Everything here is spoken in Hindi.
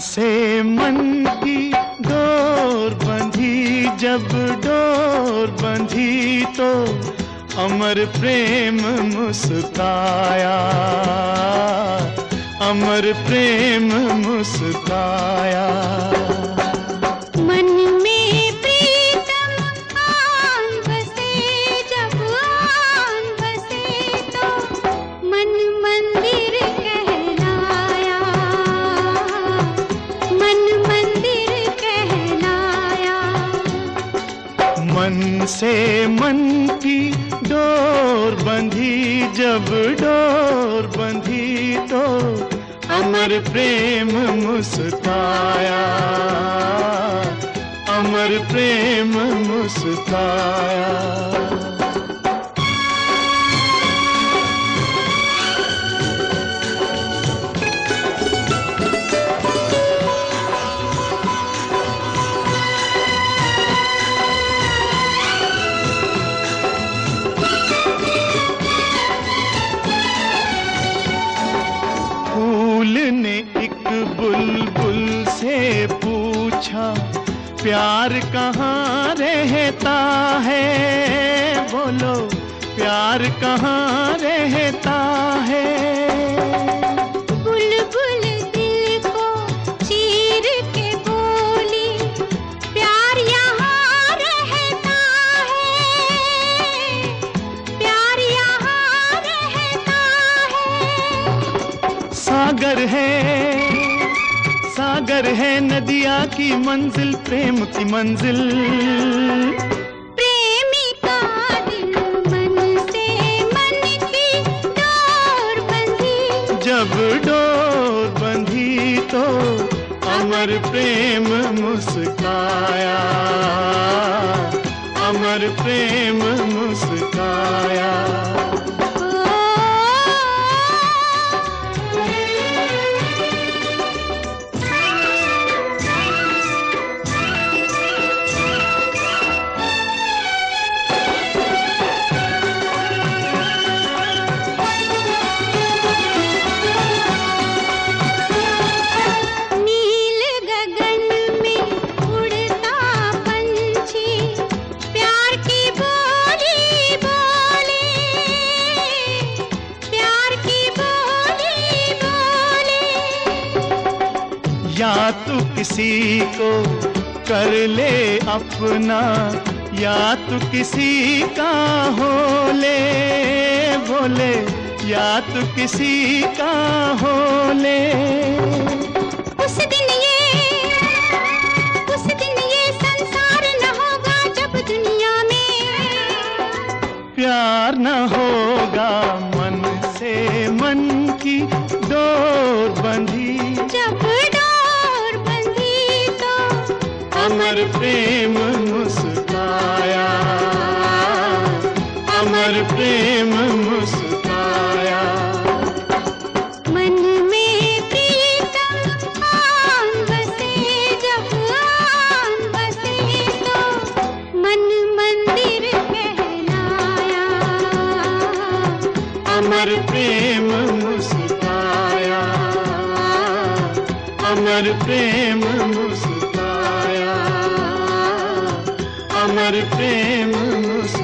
से मन की डोर बंधी, जब डोर बंधी तो अमर प्रेम मुस्काया। अमर प्रेम मुस्काया। मन से मन की डोर बंधी, जब डोर बंधी तो अमर प्रेम मुस्काया अमर प्रेम मुस्काया पूछा प्यार कहाँ रहता है? बोलो प्यार कहाँ रहता है? बुलबुल को चीर के बोली प्यार यहाँ प्यार यहाँ सागर है सागर है नदिया की मंजिल प्रेम की मंजिल। प्रेमी का दिल मन से मन की डोर बंधी। जब डोर बंधी तो अमर प्रेम मुस्काया। अमर प्रेम मुस्काया। तू किसी को कर ले अपना, या तू किसी का हो ले बोले, या तू किसी का हो ले। उस दिन ये प्रेम मुस्काया। अमर प्रेम मुस्काया। मन में प्रीतम आन बसे जब आन बसे तो मन मंदिर कहलाया। अमर प्रेम मुस्काया। अमर प्रेम मुस्काया। अमर प्रेम मुस्काया